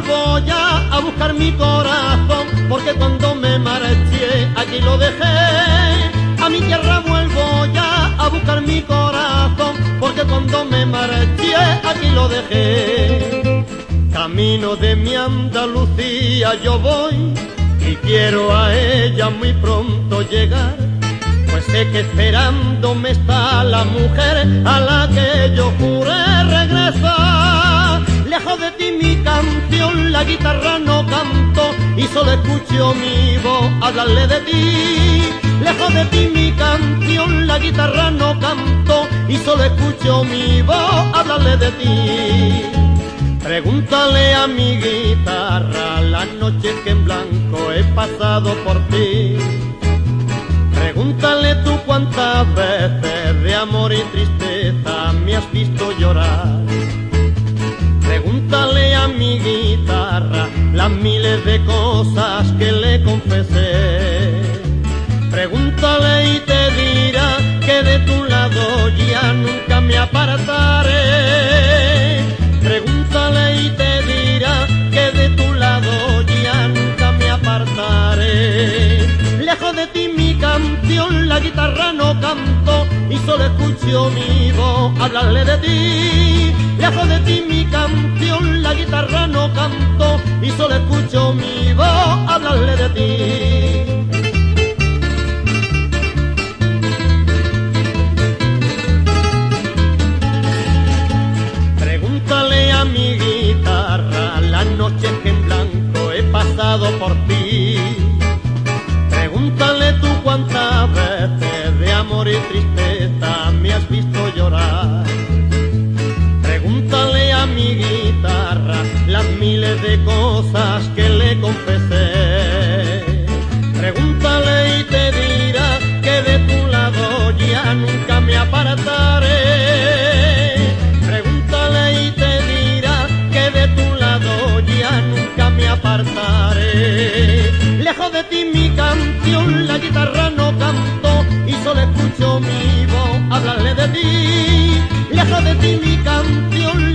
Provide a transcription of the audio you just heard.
vuelvo ya a buscar mi corazón, porque cuando me marché aquí lo dejé. A mi tierra vuelvo ya a buscar mi corazón, porque cuando me marché aquí lo dejé. Camino de mi Andalucía yo voy y quiero a ella muy pronto llegar. Pues sé que esperándome está la mujer a la que yo juré regresar la guitarra no canto y solo escucho mi voz hablarle de ti. Lejos de ti mi canción, la guitarra no canto y solo escucho mi voz hablarle de ti. Pregúntale a mi guitarra las noches que en blanco he pasado por ti. Pregúntale tú cuántas veces de amor y tristeza las miles de cosas que le confesé. Pregúntale y te dirá que de tu lado ya nunca me apartaré. Pregúntale y te dirá que de tu lado ya nunca me apartaré. Lejos de ti mi canción, la guitarra no canto y solo escucho mi voz hablarle de ti. Lejos de ti mi canción, la guitarra no canto y solo escucho mi voz hablarle de ti. Pregúntale a mi guitarra las noches que en blanco he pasado por ti. Miles de cosas que le confesé. Pregúntale y te dirá que de tu lado ya nunca me apartaré. Pregúntale y te dirá que de tu lado ya nunca me apartaré. Lejos de ti mi canción, la guitarra no canto y solo escucho mi voz hablarle de ti. Lejos de ti mi canción